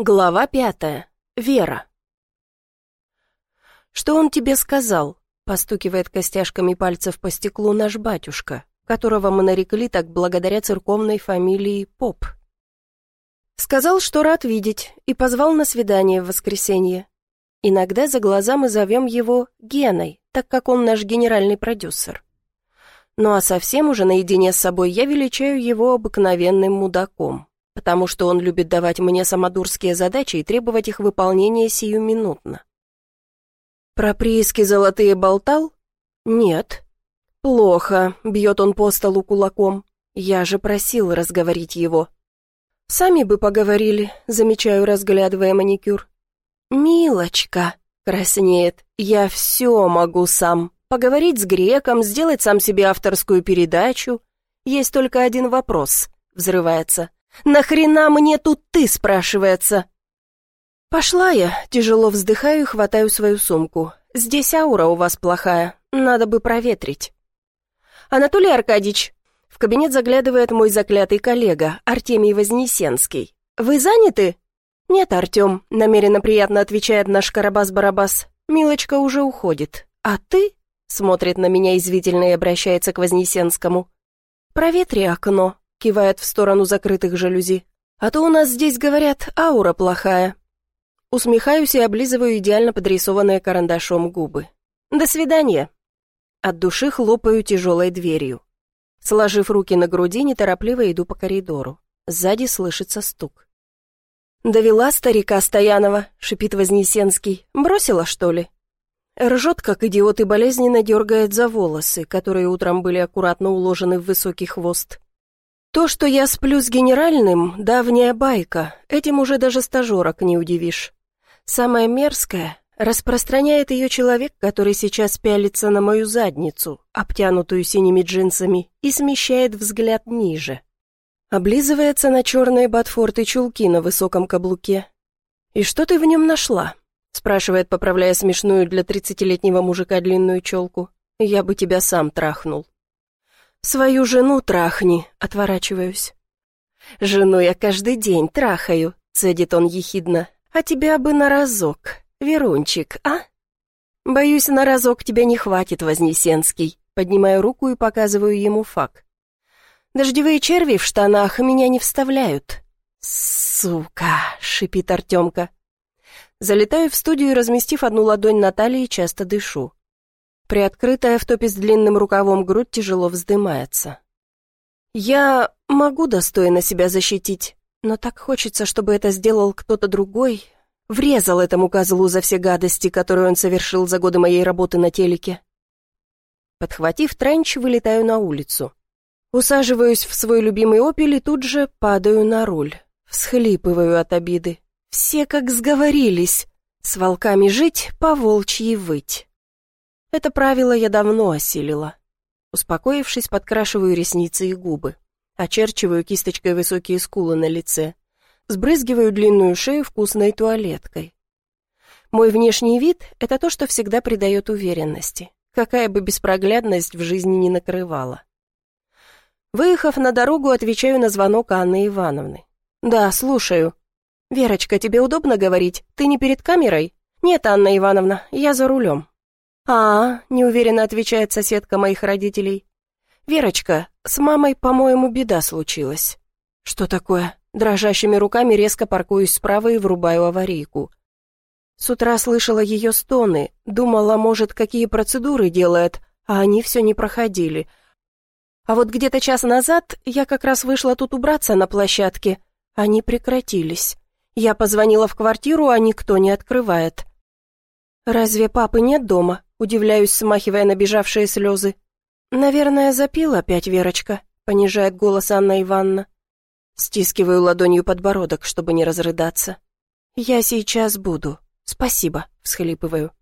Глава пятая. Вера. «Что он тебе сказал?» — постукивает костяшками пальцев по стеклу наш батюшка, которого мы нарекли так благодаря церковной фамилии Поп. Сказал, что рад видеть, и позвал на свидание в воскресенье. Иногда за глаза мы зовем его Геной, так как он наш генеральный продюсер. Ну а совсем уже наедине с собой я величаю его обыкновенным мудаком потому что он любит давать мне самодурские задачи и требовать их выполнения сиюминутно. Про прииски золотые болтал? Нет. Плохо, бьет он по столу кулаком. Я же просил разговорить его. Сами бы поговорили, замечаю, разглядывая маникюр. Милочка, краснеет, я все могу сам. Поговорить с греком, сделать сам себе авторскую передачу. Есть только один вопрос, взрывается. «Нахрена мне тут ты?» — спрашивается. Пошла я, тяжело вздыхаю и хватаю свою сумку. Здесь аура у вас плохая, надо бы проветрить. Анатолий Аркадьевич, в кабинет заглядывает мой заклятый коллега, Артемий Вознесенский. Вы заняты? Нет, Артем, намеренно приятно отвечает наш Карабас-Барабас. Милочка уже уходит. А ты? Смотрит на меня извительно и обращается к Вознесенскому. Проветри окно, кивает в сторону закрытых жалюзи. «А то у нас здесь, говорят, аура плохая». Усмехаюсь и облизываю идеально подрисованные карандашом губы. «До свидания». От души хлопаю тяжелой дверью. Сложив руки на груди, неторопливо иду по коридору. Сзади слышится стук. «Довела старика Стоянова», — шипит Вознесенский. «Бросила, что ли?» Ржет, как идиот, и болезненно дергает за волосы, которые утром были аккуратно уложены в высокий хвост. То, что я сплю с генеральным, давняя байка, этим уже даже стажерок не удивишь. Самое мерзкое, распространяет ее человек, который сейчас пялится на мою задницу, обтянутую синими джинсами, и смещает взгляд ниже. Облизывается на черные ботфорты чулки на высоком каблуке. «И что ты в нем нашла?» спрашивает, поправляя смешную для тридцатилетнего мужика длинную челку. «Я бы тебя сам трахнул». «Свою жену трахни», — отворачиваюсь. «Жену я каждый день трахаю», — цедит он ехидно. «А тебя бы на разок, Верунчик, а?» «Боюсь, на разок тебя не хватит, Вознесенский», поднимаю руку и показываю ему фак. «Дождевые черви в штанах меня не вставляют». «Сука!» — шипит Артемка. Залетаю в студию разместив одну ладонь на талии, часто дышу. Приоткрытая в топе с длинным рукавом грудь тяжело вздымается. «Я могу достойно себя защитить, но так хочется, чтобы это сделал кто-то другой, врезал этому козлу за все гадости, которые он совершил за годы моей работы на телеке». Подхватив тренч, вылетаю на улицу. Усаживаюсь в свой любимый «Опель» и тут же падаю на руль. Всхлипываю от обиды. Все как сговорились. С волками жить, по волчьи выть. Это правило я давно осилила. Успокоившись, подкрашиваю ресницы и губы. Очерчиваю кисточкой высокие скулы на лице. Сбрызгиваю длинную шею вкусной туалеткой. Мой внешний вид — это то, что всегда придает уверенности, какая бы беспроглядность в жизни не накрывала. Выехав на дорогу, отвечаю на звонок Анны Ивановны. «Да, слушаю». «Верочка, тебе удобно говорить? Ты не перед камерой?» «Нет, Анна Ивановна, я за рулем». «А, — неуверенно отвечает соседка моих родителей. Верочка, с мамой, по-моему, беда случилась». «Что такое?» Дрожащими руками резко паркуюсь справа и врубаю аварийку. С утра слышала ее стоны, думала, может, какие процедуры делает, а они все не проходили. А вот где-то час назад я как раз вышла тут убраться на площадке. Они прекратились. Я позвонила в квартиру, а никто не открывает. «Разве папы нет дома?» Удивляюсь, смахивая набежавшие слезы. «Наверное, запил опять Верочка», — понижает голос Анна Ивановна. Стискиваю ладонью подбородок, чтобы не разрыдаться. «Я сейчас буду. Спасибо», — всхлипываю.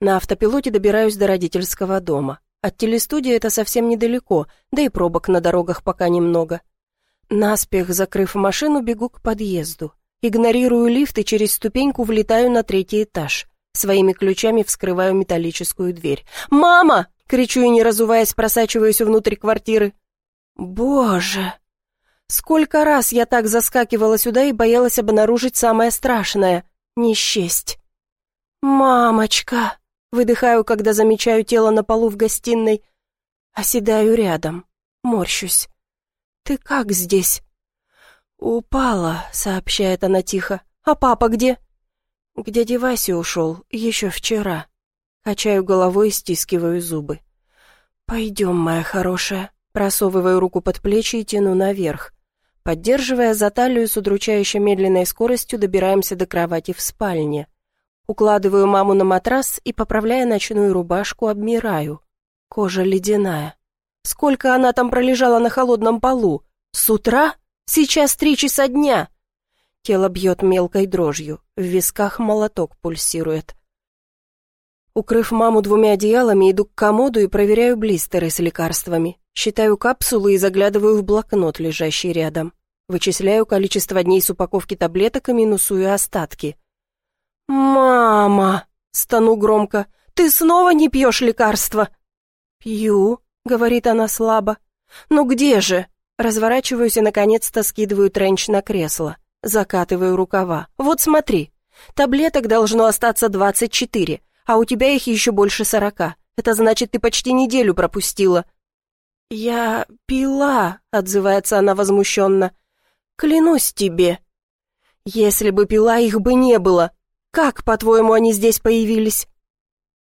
На автопилоте добираюсь до родительского дома. От телестудии это совсем недалеко, да и пробок на дорогах пока немного. Наспех, закрыв машину, бегу к подъезду. Игнорирую лифт и через ступеньку влетаю на третий этаж. Своими ключами вскрываю металлическую дверь. «Мама!» — кричу и, не разуваясь, просачиваюсь внутрь квартиры. «Боже!» Сколько раз я так заскакивала сюда и боялась обнаружить самое страшное — несчесть. «Мамочка!» — выдыхаю, когда замечаю тело на полу в гостиной. Оседаю рядом, морщусь. «Ты как здесь?» «Упала», — сообщает она тихо. «А папа где?» «К дяде ушел, еще вчера». Качаю головой и стискиваю зубы. «Пойдем, моя хорошая». Просовываю руку под плечи и тяну наверх. Поддерживая за талию с удручающе медленной скоростью, добираемся до кровати в спальне. Укладываю маму на матрас и, поправляя ночную рубашку, обмираю. Кожа ледяная. Сколько она там пролежала на холодном полу? С утра? Сейчас три часа дня. Тело бьет мелкой дрожью, в висках молоток пульсирует. Укрыв маму двумя одеялами, иду к комоду и проверяю блистеры с лекарствами. Считаю капсулы и заглядываю в блокнот, лежащий рядом. Вычисляю количество дней с упаковки таблеток и минусую остатки. «Мама!» — стану громко. «Ты снова не пьешь лекарства?» «Пью», — говорит она слабо. «Ну где же?» Разворачиваюсь и, наконец-то, скидываю тренч на кресло. Закатываю рукава. «Вот смотри. Таблеток должно остаться двадцать четыре, а у тебя их еще больше сорока. Это значит, ты почти неделю пропустила. «Я пила», — отзывается она возмущенно. «Клянусь тебе». «Если бы пила, их бы не было. Как, по-твоему, они здесь появились?»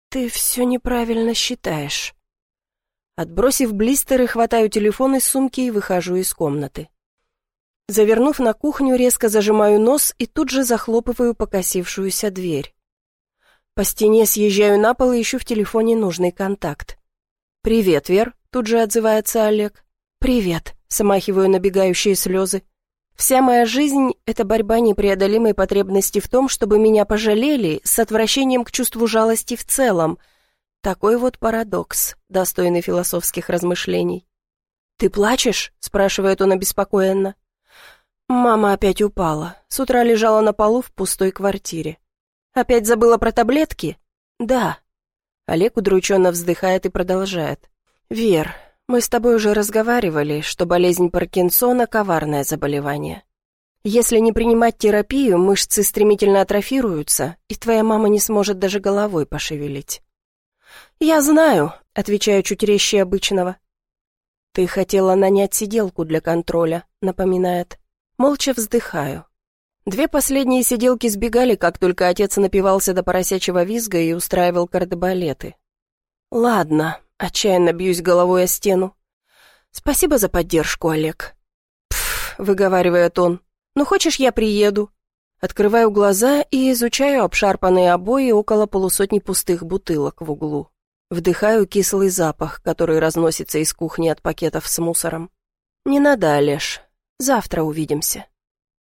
«Ты все неправильно считаешь». Отбросив блистеры, хватаю телефон из сумки и выхожу из комнаты. Завернув на кухню, резко зажимаю нос и тут же захлопываю покосившуюся дверь. По стене съезжаю на пол и ищу в телефоне нужный контакт. «Привет, Вер», — тут же отзывается Олег. «Привет», — смахиваю набегающие слезы. «Вся моя жизнь — это борьба непреодолимой потребности в том, чтобы меня пожалели с отвращением к чувству жалости в целом. Такой вот парадокс, достойный философских размышлений». «Ты плачешь?» — спрашивает он обеспокоенно. Мама опять упала. С утра лежала на полу в пустой квартире. «Опять забыла про таблетки?» «Да», Олег удрученно вздыхает и продолжает. «Вер, мы с тобой уже разговаривали, что болезнь Паркинсона – коварное заболевание. Если не принимать терапию, мышцы стремительно атрофируются, и твоя мама не сможет даже головой пошевелить». «Я знаю», — отвечаю чуть резче обычного. «Ты хотела нанять сиделку для контроля», — напоминает. Молча вздыхаю. Две последние сиделки сбегали, как только отец напивался до поросячьего визга и устраивал кардебалеты. «Ладно», — отчаянно бьюсь головой о стену. «Спасибо за поддержку, Олег». «Пф», — выговаривает он. «Ну, хочешь, я приеду?» Открываю глаза и изучаю обшарпанные обои около полусотни пустых бутылок в углу. Вдыхаю кислый запах, который разносится из кухни от пакетов с мусором. «Не надо, Олеж. Завтра увидимся».